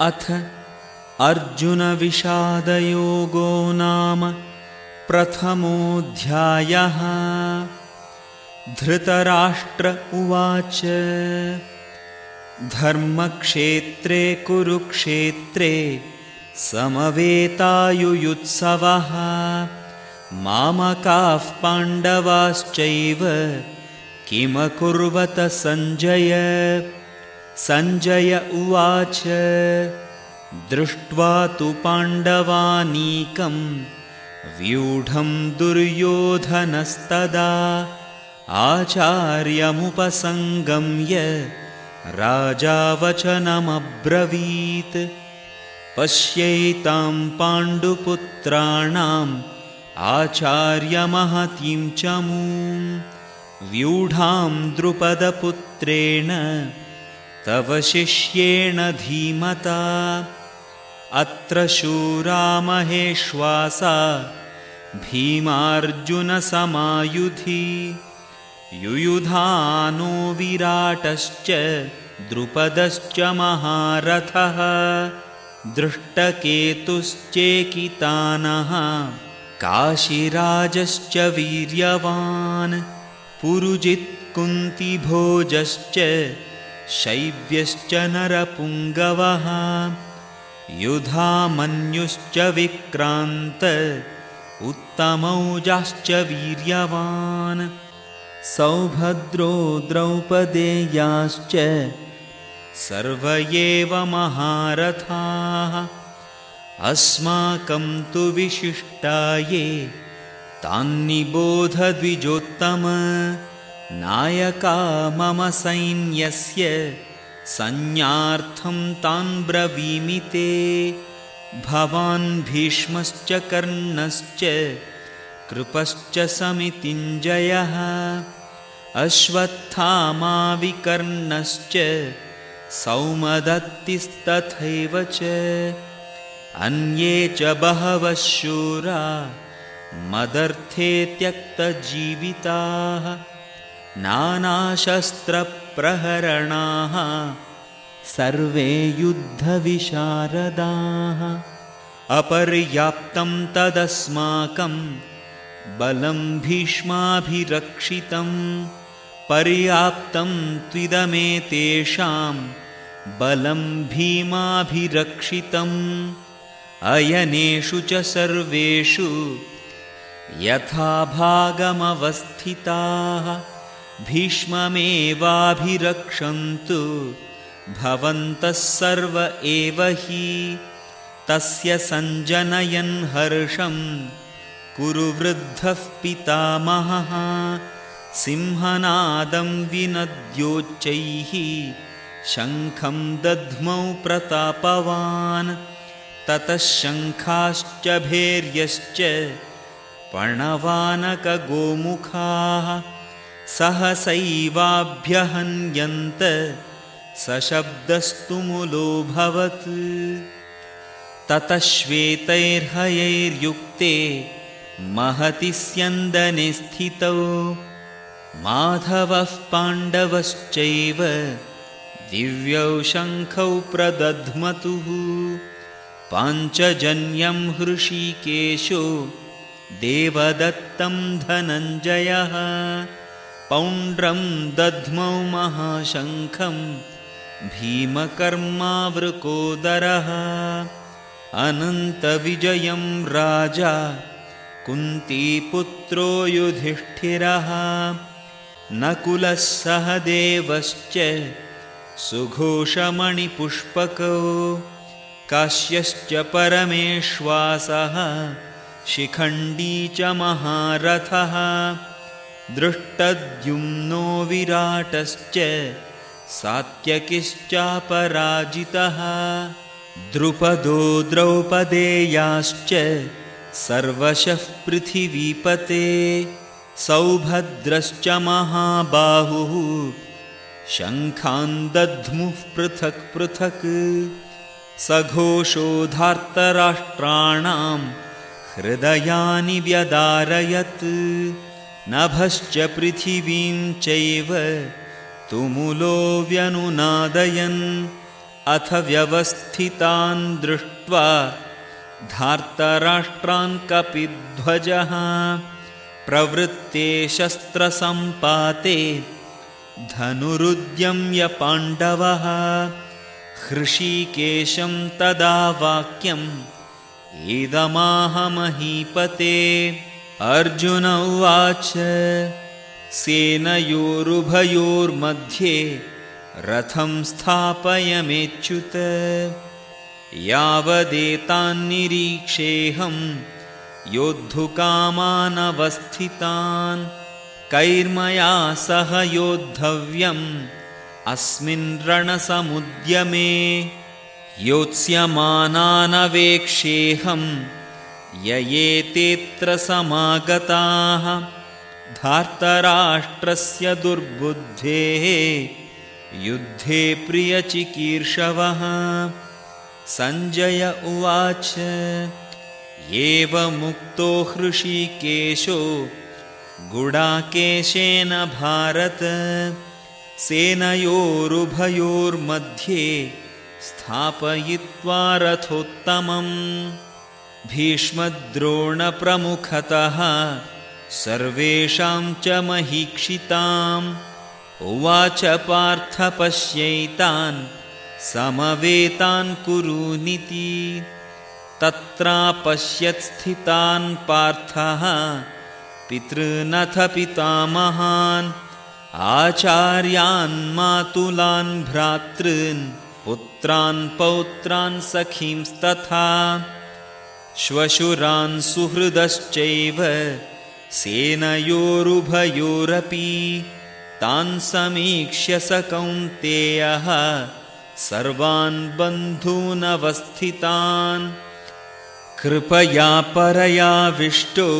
अथ अर्जुनविषादयोगो नाम प्रथमोऽध्यायः। धृतराष्ट्र उवाच। धर्मक्षेत्रे कुरुक्षेत्रे समवेतायुयुत्सवः। मामकाः पाण्डवाश्चैव किमकुर्वत सञ्जय सञ्जय उवाच दृष्ट्वा तु पाण्डवानीकं व्यूढं दुर्योधनस्तदा आचार्यमुपसङ्गम्य राजावचनमब्रवीत्। पश्यैतां पाण्डुपुत्राणाम् आचार्यमहतीं च मूं। व्यूढां द्रुपदपुत्रेण तव शिष्येण धीमता। अत्र शूरामहेश्वासा भीमार्जुनसमायुधि युयुधानो विराटश्च द्रुपदश्च महारथः। दृष्टकेतुश्चेकितानः काशीराजश्च वीर्यवान्। पुरुजित्कुन्तिभोजश्च शैव्यश्च नरपुङ्गवः युधामन्युश्च विक्रान्त उत्तमौजाश्च वीर्यवान् सौभद्रो द्रौपदेयाश्च सर्व एव महारथाः अस्माकं तु विशिष्टाये तान्निबोधद्विजोत्तम नायका मम सैन्यस्य संज्ञार्थं तान् ब्रवीमि ते भवान् भीष्मश्च कर्णश्च कृपश्च समितिञ्जयः। अश्वत्थामाविकर्णश्च सौमदत्तिस्तथैव च। अन्ये च बहवः शूरा मदर्थे त्यक्तजीविताः नानाशस्त्रप्रहरणाः सर्वे युद्धविशारदाः। अपर्याप्तं तदस्माकं बलं भीष्माभिरक्षितं पर्याप्तं त्विदमेतेषां बलं भीमाभिरक्षितम्। अयनेषु च सर्वेषु यथा भागमवस्थिताः भीष्ममेवाभिरक्षन्तु। भवन्तः सर्व एव हि। तस्य सञ्जनयन् हर्षं। कुरु वृद्धः पितामहः। सिंहनादं विनद्योच्चैः। शङ्खं दध्मौ प्रतापवान्। ततः शङ्खाश्च भैर्यश्च पणवानकगोमुखाः सहसैवाभ्यहन्यन्त सशब्दस्तु मुलोऽभवत् ततः श्वेतैर्हयैर्युक्ते महति स्यन्दने स्थितौ। माधवः पाण्डवश्चैव दिव्यौ शङ्खौ प्रदध्मतुः। पाञ्चजन्यं हृषीकेशो देवदत्तं धनञ्जयः पौण्ड्रं दध्मौ महाशङ्खं भीमकर्मावृकोदरः। अनन्तविजयं राजा कुन्तीपुत्रो युधिष्ठिरः। नकुलः सह देवश्च सुघोषमणिपुष्पकौ। काश्यश्च परमेश्वासः शिखण्डी च महारथः दृष्टद्युम्नो विराटश्च सात्यकिश्चापराजितः। द्रुपदो द्रौपदेयाश्च सर्वशः पृथिवीपते। सौभद्रश्च महाबाहुः। शङ्खान् दध्मुः पृथक्। पृथक् सघोषोधार्तराष्ट्राणां हृदयानि व्यदारयत् नभश्च पृथिवीं चैव तुमुलो व्यनुनादयन् अथ व्यवस्थितान् दृष्ट्वा धार्तराष्ट्रान् कपिध्वजः प्रवृत्ते शस्त्रसम्पाते धनुरुद्यम्य पाण्डवः हृषीकेशं तदा वाक्यम् इदमाहमहीपते अर्जुन उवाच सेनयोरुभयोर्मध्ये रथं स्थापयमेच्युत। यावदेतान्निरीक्षेऽहं योद्धुकामानवस्थितान्। कैर्मया सह योद्धव्यम् अस्मिन् रणसमुद्यमे ययेतेऽत्र समागताः धार्तराष्ट्रस्य दुर्बुद्धेः युद्धे प्रियचिकीर्षवः। सञ्जय उवाच एवमुक्तो हृषीकेशो गुडाकेशेन भारत सेनयोरुभयोर्मध्ये स्थापयित्वा रथोत्तमम् भीष्मद्रोणप्रमुखतः सर्वेषां च महीक्षिताम्। उवाच पार्थ पश्यैतान् समवेतान् कुरुनिति तत्रापश्यत्स्थितान् पार्थः पितृनथ पितामहान्। आचार्यान् मातुलान् भ्रातॄन् पुत्रान् पौत्रान् सखींस्तथा श्वशुरान् सुहृदश्चैव सेनयोरुभयोरपि तान् समीक्ष्य स कौन्तेयः सर्वान् बन्धूनवस्थितान्। कृपया परयाविष्टो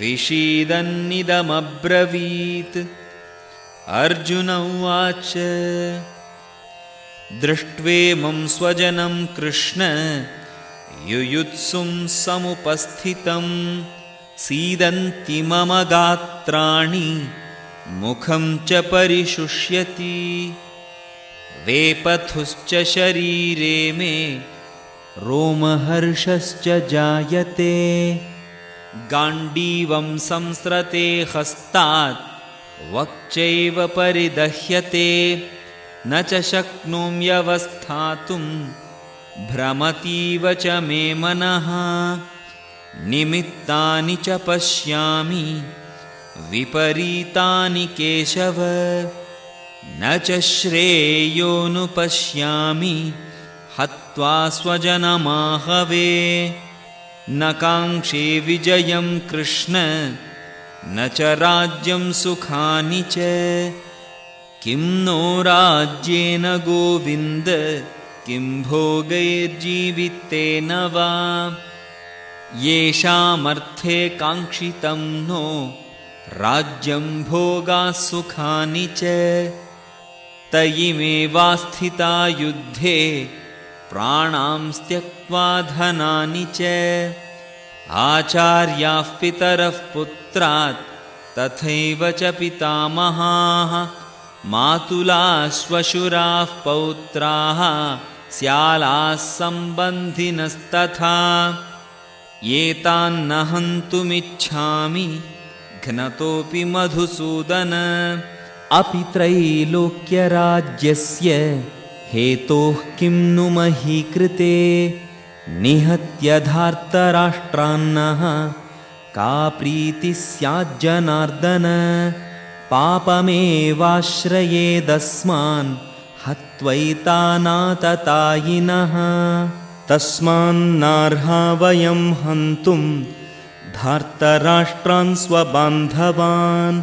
विषीदन्निदमब्रवीत् अर्जुन उवाच दृष्ट्वेमं स्वजनं कृष्ण युयुत्सुं समुपस्थितं सीदन्ति मम गात्राणि मुखं च परिशुष्यति। वेपथुश्च शरीरे मे रोमहर्षश्च जायते। गाण्डीवं संस्रते हस्तात् वक्चैव परिदह्यते। न च शक्नोम्यवस्थातुं भ्रमतीव च मे मनः। निमित्तानि च पश्यामि। विपरीतानि केशव। न च श्रेयोनुपश्यामि हत्वा स्वजनमाहवे। न काङ्क्षे विजयं कृष्ण। न च राज्यं सुखानि च। किं नो राज्येन गोविन्द किं भोगैर्जीवितेन वा? येषामर्थे काङ्क्षितं नो राज्यं भोगाः सुखानि च। तयिमेवास्थिता युद्धे प्राणां त्यक्त्वा धनानि च। आचार्याः पितरः पुत्रात् तथैव च पितामहाः मातुलाश्वशुराः पौत्राः स्यालाः सम्बन्धिनस्तथा एतान्न हन्तुमिच्छामि घ्नतोऽपि मधुसूदन। अपि त्रैलोक्यराज्यस्य हेतोः किं नु महीकृते? निहत्यधार्तराष्ट्रान्नः का प्रीतिः स्याज्जनार्दन पापमेवाश्रयेदस्मान् हत्वैतानाततायिनः। तस्मान्नार्हा वयं हन्तुं धार्तराष्ट्रान् स्वबान्धवान्।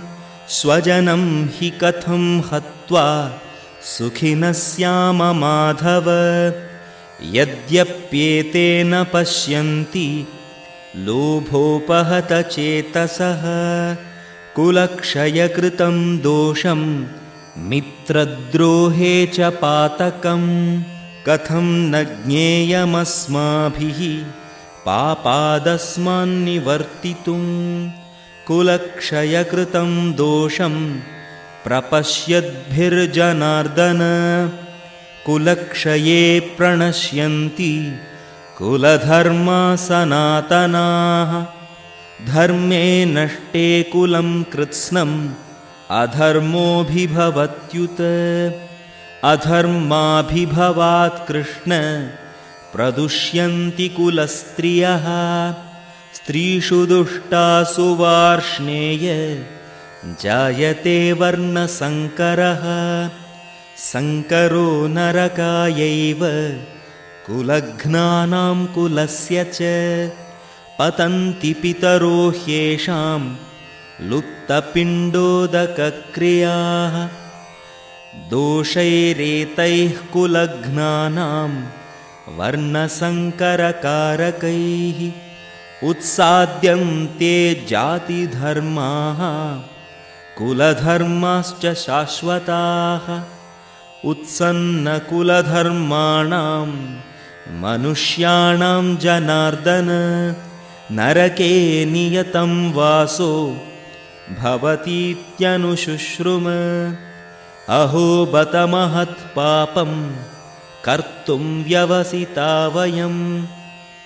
स्वजनं हि कथं हत्वा सुखिनः स्याम माधव। यद्यप्येतेन पश्यन्ति लोभोपहतचेतसः कुलक्षयकृतं दोषं मित्रद्रोहे च पातकं कथं न ज्ञेयमस्माभिः पापादस्मान्निवर्तितुं कुलक्षयकृतं दोषं प्रपश्यद्भिर्जनार्दन कुलक्षये प्रणश्यन्ति कुलधर्मासनातनाः धर्मे नष्टे कुलं कृत्स्नम् अधर्मोऽभिभवत्युत। अधर्माभिभवात् कृष्ण। प्रदुष्यन्ति कुलस्त्रियः। स्त्रीषु दुष्टासु वार्ष्णेय। जायते वर्णसङ्करः। सङ्करो नरकायैव। कुलघ्नानां कुलस्य च। पतन्ति पितरो ह्येषां लुप्तपिण्डोदकक्रियाः दोषैरेतैः कुलघ्नानां वर्णसङ्करकारकैः उत्साद्यन्ते जातिधर्माः कुलधर्माश्च शाश्वताः उत्सन्नकुलधर्माणां मनुष्याणां जनार्दन नरके नियतं वासो भवतीत्यनुशुश्रुम। अहो बत महत्पापं कर्तुं व्यवसिता वयं।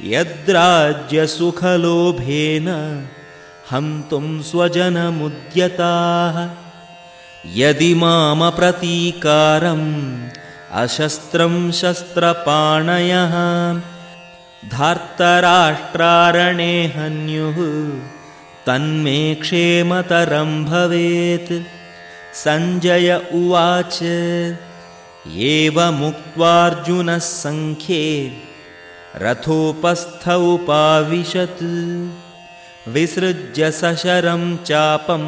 यद्राज्यसुखलोभेन हन्तुं स्वजनमुद्यताः। यदि मामप्रतीकारम् अशस्त्रं शस्त्रपाणयः। धार्तराष्ट्रारणे हन्युः तन्मे क्षेमतरं भवेत्। सञ्जय उवाच एवमुक्त्वार्जुनः सङ्ख्ये रथोपस्थ उपाविशत् विसृज्य सशरं चापं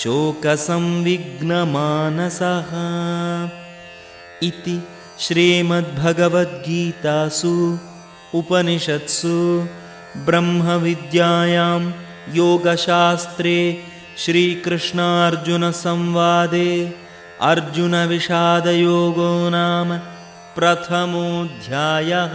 शोकसंविघ्नमानसः। इति श्रीमद्भगवद्गीतासु उपनिषत्सु ब्रह्मविद्यायां योगशास्त्रे श्रीकृष्णार्जुनसंवादे अर्जुनविषादयोगो नाम प्रथमोऽध्यायः